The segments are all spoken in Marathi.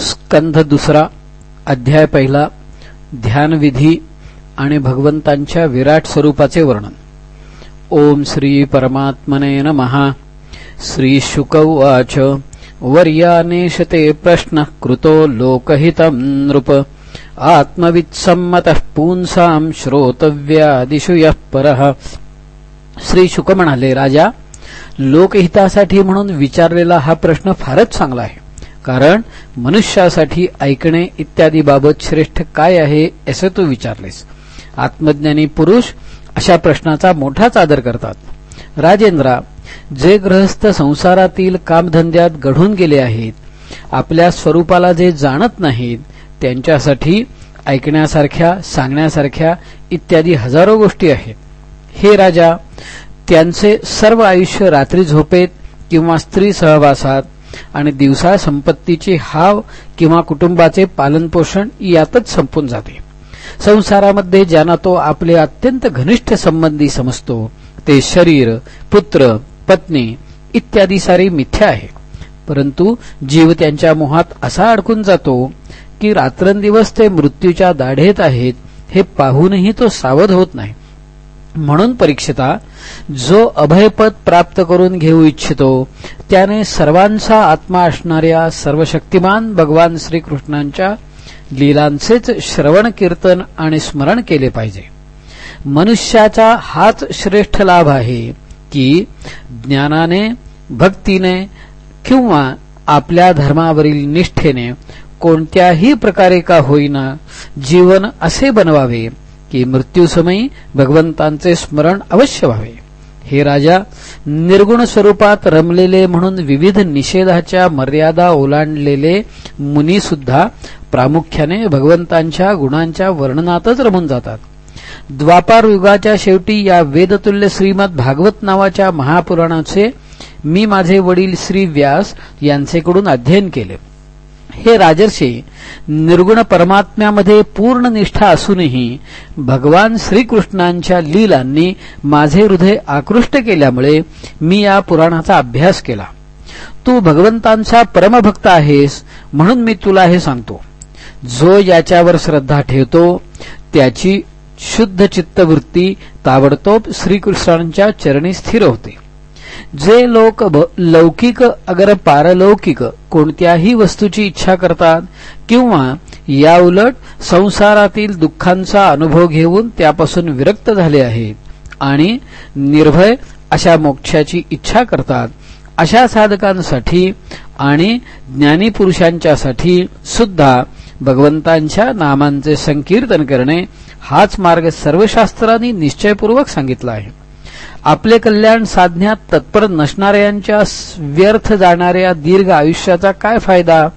स्कंध दुसरा अध्याय पहिला ध्यानविधी आणि भगवंतांच्या विराट स्वरूपाचे वर्णन. ओम श्री परमात्मने महा श्री शुक उवाच वर्यानेशते प्रश्न कृतो लोकहित नृप. आत्मवित्सम्मतः पुंसाम श्रोतव्यादिषु यः परः. श्री शुक म्हणाले राजा लोकहितासाठी म्हणून विचारलेला हा प्रश्न फारच चांगला आहे. कारण मनुष्यासाठी ऐकणे इत्यादी बाबत श्रेष्ठ काय आहे असे तू विचारलेस. आत्मज्ञानी पुरुष अशा प्रश्नाचा मोठाच आदर करतात. राजेंद्रा जे ग्रहस्थ संसारातील कामधंद्यात घडून गेले आहेत आपल्या स्वरूपाला जे जाणत नाहीत त्यांच्यासाठी ऐकण्यासारख्या सांगण्यासारख्या इत्यादी हजारो गोष्टी आहेत. हे राजा त्यांचे सर्व आयुष्य रात्री झोपेत किंवा स्त्री सहवासात आणि दिवसा संपत्तीची हाव किंवा कुटुंबाचे पालनपोषण यातच संपून जाते. संसारामध्ये ज्यांना तो आपले अत्यंत घनिष्ठ संबंधी समजतो ते शरीर पुत्र पत्नी इत्यादी सारी मिथ्या आहे. परंतु जीव त्यांच्या मोहात असा अडकून जातो की रात्रंदिवस ते मृत्यूच्या दाढेत आहेत हे पाहूनही तो सावध होत नाही. म्हणून परीक्षिता जो अभयपद प्राप्त करून घेऊ इच्छितो त्याने सर्वांचा आत्मा असणाऱ्या सर्वशक्तिमान भगवान श्रीकृष्णांच्या लीलांचेच श्रवण कीर्तन आणि स्मरण केले पाहिजे. मनुष्याचा हाच श्रेष्ठ लाभ आहे की ज्ञानाने भक्तीने किंवा आपल्या धर्मावरील निष्ठेने कोणत्याही प्रकारे का होईना जीवन असे बनवावे की मृत्यूसमयी भगवंतांचे स्मरण अवश्य व्हावे. हे राजा निर्गुण स्वरूपात रमलेले म्हणून विविध निषेधाच्या मर्यादा ओलांडलेले मुनी सुद्धा प्रामुख्याने भगवंतांच्या गुणांच्या वर्णनातच रमून जातात. द्वापार युगाच्या शेवटी या वेदतुल्य श्रीमद भागवत नावाच्या महापुराणाचे मी माझे वडील श्री व्यास यांचेकडून अध्ययन केले. हे राजर्षे निर्गुण परमात्म्यामध्ये पूर्ण निष्ठा असूनही भगवान श्रीकृष्णांच्या लीलांनी माझे हृदय आकृष्ट केल्यामुळे मी या पुराणाचा अभ्यास केला. तू भगवंतांचा परमभक्त आहेस म्हणून मी तुला हे सांगतो. जो याच्यावर श्रद्धा ठेवतो त्याची शुद्ध चित्तवृत्ती ताबडतोब श्रीकृष्णांच्या चरणी स्थिर होते. जे लोक लौकिक अगर पारलौकिक कोणत्याही वस्तूची इच्छा करतात किंवा याउलट संसारातील दुःखांचा अनुभव घेऊन त्यापासून विरक्त झाले आहेत आणि निर्भय अशा मोक्षाची इच्छा करतात अशा साधकांसाठी आणि ज्ञानीपुरुषांच्यासाठी सुद्धा भगवंतांच्या नामांचे संकीर्तन करणे हाच मार्ग सर्वशास्त्रांनी निश्चयपूर्वक सांगितला आहे. आपले कल्याण साधण्यात तत्पर नसणाऱ्यांच्या व्यर्थ जाणाऱ्या दीर्घ आयुष्याचा काय फायदा?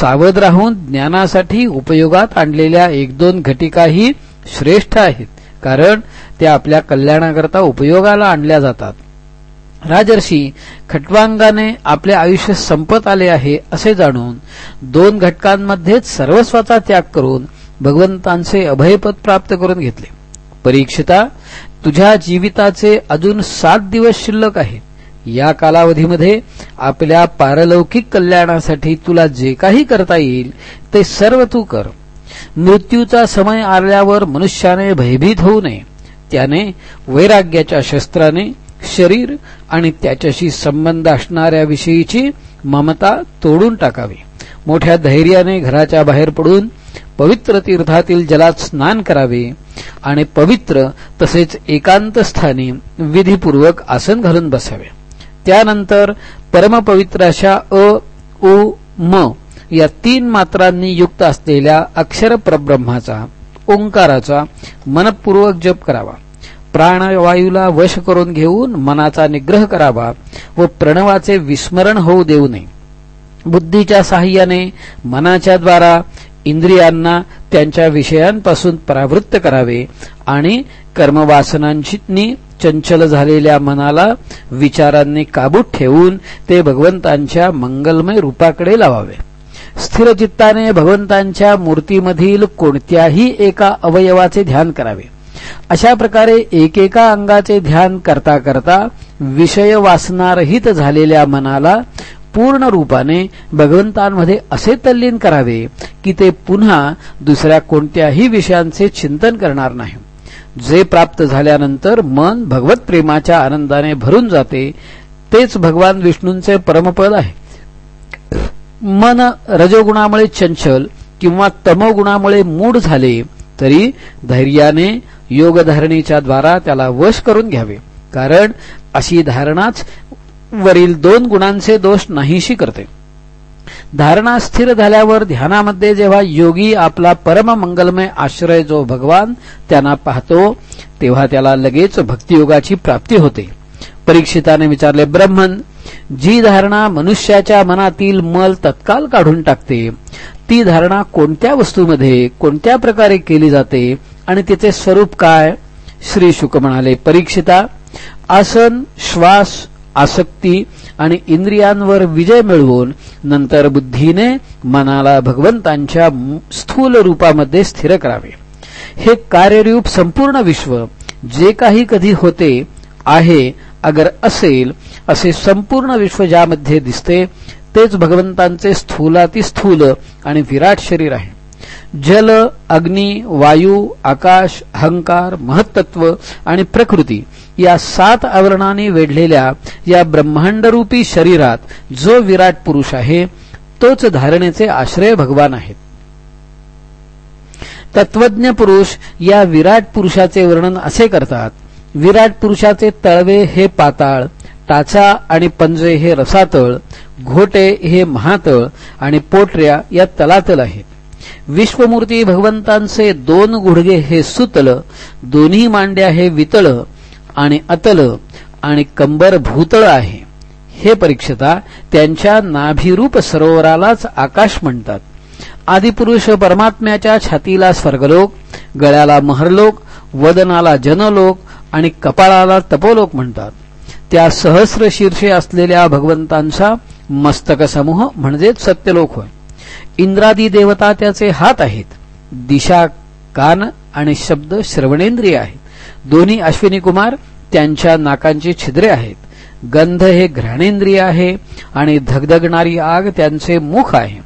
सावध राहून ज्ञानासाठी उपयोगात आणलेल्या एक दोन घटिकाही श्रेष्ठ आहेत कारण त्या आपल्या कल्याणाकरता उपयोगाला आणल्या जातात. राजर्षी खटवांगाने आपले आयुष्य संपत आले आहे असे जाणून दोन घटकांमध्येच सर्वस्वाचा त्याग करून भगवंतांचे अभयपद प्राप्त करून घेतले. परीक्षिता तुझ्या जीविताचे अजून सात दिवस शिल्लक आहेत या कालावधीमध्ये आपल्या पारलौकिक कल्याणासाठी तुला जे काही करता येईल ते सर्व तू कर. मृत्यूचा समय आल्यावर मनुष्याने भयभीत होऊ नये. त्याने वैराग्याच्या शस्त्राने शरीर आणि त्याच्याशी संबंध असणाऱ्या विषयीची ममता तोडून टाकावी. मोठ्या धैर्याने घराच्या बाहेर पडून पवित्र तीर्थातील जलात स्नान करावे. आणि पवित्र तसेच एकांत स्थानी विधीपूर्वक आसन घालून बसावे. त्यानंतर परमपवित्र अशा अ ओ म या तीन मात्रांनी युक्त असलेल्या अक्षर परब्रह्माचा ओंकाराचा मनपूर्वक जप करावा. प्राणवायूला वश करून घेऊन मनाचा निग्रह करावा व प्रणवाचे विस्मरण होऊ देऊ नये. बुद्धीच्या साह्याने मनाच्या द्वारा इंद्रियांना त्यांच्या विषयांपासून परावृत्त करावे आणि कर्मवासनांनी चंचल झालेल्या मनाला विचारांनी काबूत ठेवून ते भगवंतांच्या मंगलमय रूपाकडे लावावे. स्थिरचित्ताने भगवंतांच्या मूर्तीमधील कोणत्याही एका अवयवाचे ध्यान करावे. अशा प्रकारे एकेका अंगाचे ध्यान करता करता विषय वासनारहित झालेल्या मनाला पूर्ण रूपाने भगवंतांमध्ये असे तल्लीन करावे की ते पुन्हा दुसऱ्या कोणत्याही विषयांचे चिंतन करणार नाही. जे प्राप्त झाल्यानंतर मन भगवत प्रेमाच्या आनंदाने भरून जाते तेच भगवान विष्णूंचे परमपद आहे. मन रजोगुणामुळे चंचल किंवा तमोगुणामुळे मूढ झाले तरी धैर्याने योगधारणेच्या द्वारा त्याला वश करून घ्यावे. कारण अशी धारणाच वरील दोन गुणांचे दोष नाहीशी करते. धारणा स्थिर झाल्यावर ध्यानामध्ये जेव्हा योगी आपला परम मंगलमय आश्रय जो भगवान त्यांना पाहतो तेव्हा त्याला लगेच भक्तियोगाची प्राप्ती होते. परीक्षिताने विचारले ब्रह्मन जी धारणा मनुष्याच्या मनातील मल तत्काल काढून टाकते ती धारणा कोणत्या वस्तूमध्ये कोणत्या प्रकारे केली जाते आणि तिचे स्वरूप काय? श्री शुक म्हणाले परीक्षिता आसन श्वास आसक्ती आणि इंद्रियांवर विजय मिळवून नंतर बुद्धीने मनाला भगवंतांच्या स्थूल रूपामध्ये स्थिर करावे. हे कार्यरूप संपूर्ण विश्व जे काही कधी होते आहे अगर असेल असे संपूर्ण विश्व ज्यामध्ये दिसते तेच भगवंतांचे स्थूलातिस्थूल आणि विराट शरीर आहे. जल अग्नी वायू आकाश अहंकार महत्त्व आणि प्रकृती या सात आवरणाने वेढलेल्या या ब्रह्मांडरूपी शरीरात जो विराट पुरुष आहे तोच धारणेचे आश्रय भगवान आहेत. तत्वज्ञ पुरुष या विराट पुरुषाचे वर्णन असे करतात विराट पुरुषाचे तळवे हे पाताळ टाचा आणि पंजे हे रसातळ घोटे हे महातळ आणि पोटऱ्या या तलातल आहेत. विश्वमूर्ती भगवंतांचे दोन गुडघे हे सुतल दोन्ही मांड्या हे वितळ आणि अतल आणि कंबर भूतळ आहे. हे परीक्षता त्यांच्या नाभिरूप सरोवरालाच आकाश म्हणतात. आदिपुरुष परमात्म्याच्या छातीला स्वर्गलोक गळ्याला महरलोक वदनाला जनलोक आणि कपाळाला तपोलोक म्हणतात. त्या सहस्र शीर्षे असलेल्या भगवंतांचा मस्तक समूह म्हणजेच सत्यलोक होय. इंद्रादी देवता त्याचे हात आहेत. दिशा कान आणि शब्द श्रवणेंद्रिय आहेत. दोन्ही अश्विनी कुमार त्यांच्या नाकांची छिद्रे आहेत. गंध हे घ्राणेंद्रिय आहे आणि धगधगणारी आग त्यांचे मुख आहे.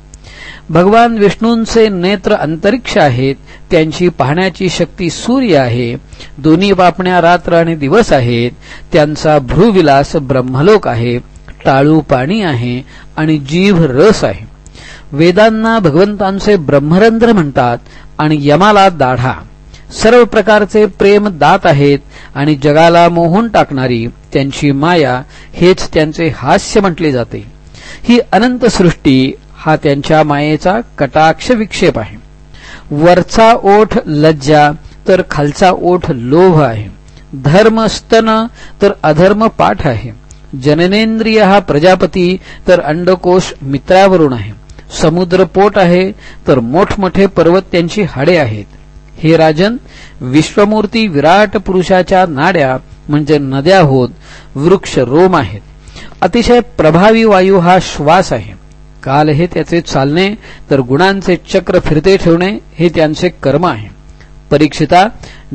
भगवान विष्णूंचे नेत्र अंतरिक्ष आहेत. त्यांची पाहण्याची शक्ती सूर्य आहे. दोन्ही बापण्या रात्र आणि दिवस आहेत. त्यांचा भ्रूविलास ब्रह्मलोक आहे. टाळू पाणी आहे आणि जीभ रस आहे. वेदांना भगवंतांचे ब्रह्मरंध्र म्हणतात आणि यमाला दाढा. सर्व प्रकारचे प्रेम दात आहेत आणि जगाला मोहून टाकणारी त्यांची माया हेच त्यांचे हास्य म्हटले जाते. ही अनंत सृष्टी हा त्यांच्या मायेचा कटाक्ष विक्षेप आहे. वरचा ओठ लज्जा तर खालचा ओठ लोभ आहे. धर्म स्तन तर अधर्म पाठ आहे. जननेंद्रिय हा प्रजापती तर अंडकोश मित्रावरून आहे. समुद्र पोट आहे तर मोठमोठे पर्वत त्यांची हाडे आहेत. हे राजन विश्वमूर्ती विराट पुरुषाच्या नाड्या म्हणजे नद्या होत वृक्ष रोम आहेत. अतिशय प्रभावी वायू हा श्वास आहे. काल हे त्याचे चालणे तर गुणांचे चक्र फिरते ठेवणे हे त्यांचे कर्म आहे. परीक्षिता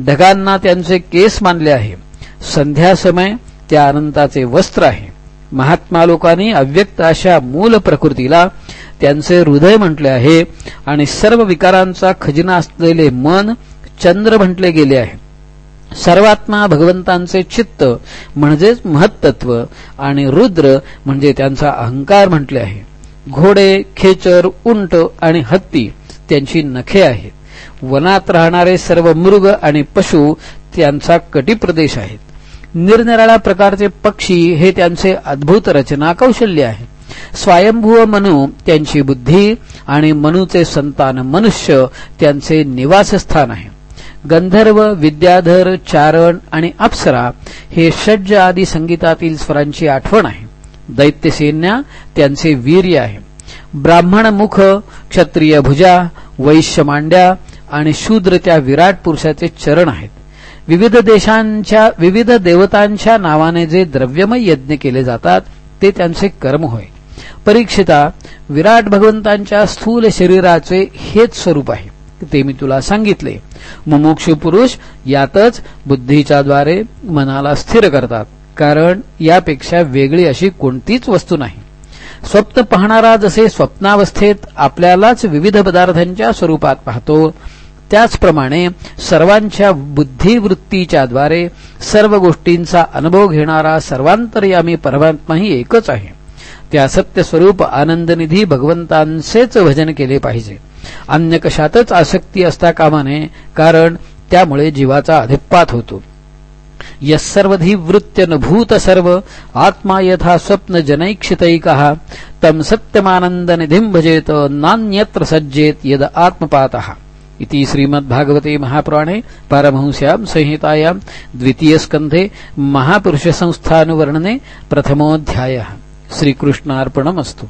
ढगांना त्यांचे केस मानले आहे. संध्या समय त्या अनंताचे वस्त्र आहे. महात्मा लोकांनी अव्यक्त अशा मूल प्रकृतीला त्यांचे हृदय म्हटले आहे आणि सर्व विकारांचा खजिना असलेले मन चंद्र म्हटले गेले आहे. सर्वात्मा भगवंतांचे चित्त म्हणजेच महत्त्व आणि रुद्र म्हणजे त्यांचा अहंकार म्हटले आहे. घोडे खेचर उंट आणि हत्ती त्यांची नखे आहेत. वनात राहणारे सर्व मृग आणि पशु त्यांचा कटिप्रदेश आहेत. निरनिराळ्या प्रकारचे पक्षी हे त्यांचे अद्भुत रचना कौशल्य आहे स्वयंभूव मनु त्यांची बुद्धी आणि मनुचे संतान मनुष्य त्यांचे निवासस्थान आहे. गंधर्व विद्याधर चारण आणि अप्सरा हे षड्ज आदी संगीतातील स्वरांची आठवण आहे. दैत्यसेन्या त्यांचे वीर्य आहे. ब्राह्मण मुख क्षत्रिय भुजा वैश्य मांड्या आणि शूद्र त्या विराट पुरुषाचे चरण आहेत. विविध देशांच्या विविध देवतांच्या नावाने जे द्रव्यमय यज्ञ केले जातात ते त्यांचे कर्म होय. परीक्षिता विराट भगवंतांच्या स्थूल शरीराचे हेच स्वरूप आहे. ते मी तुला सांगितले. मुमुक्षु पुरुष यातच बुद्धीच्या द्वारे मनाला स्थिर करतात. कारण यापेक्षा वेगळी अशी कोणतीच वस्तू नाही. स्वप्न पाहणारा जसे स्वप्नावस्थेत आपल्यालाच विविध पदार्थांच्या स्वरूपात पाहतो त्याचप्रमाणे सर्वांच्या बुद्धिवृत्तीच्या द्वारे सर्व गोष्टींचा अनुभव घेणारा सर्वांतर्यामी परमात्माही एकच आहे. त्या सत्यस्वरूप आनंदनिधी भगवंतांचेच भजन केले पाहिजे. अन्य कशातच आसक्ती असता कामाने कारण त्यामुळे जीवाचा अधिपात होतो. यस्सर्वधी वृत्त्यनुभूत न भूत सर्व आत्मा यथा स्वप्न जनैक्षितैकः तम सत्यमानंदनिधिं भजेत नान्यत्र सज्जेत यद आत्मपातः। इति श्रीमद्भागवते महापुराणे पारमहंस्यां संहितायां द्वितीयस्कन्धे महापुरुषसंस्थानुवर्णने प्रथमोऽध्यायः। श्रीकृष्णार्पणमस्तु.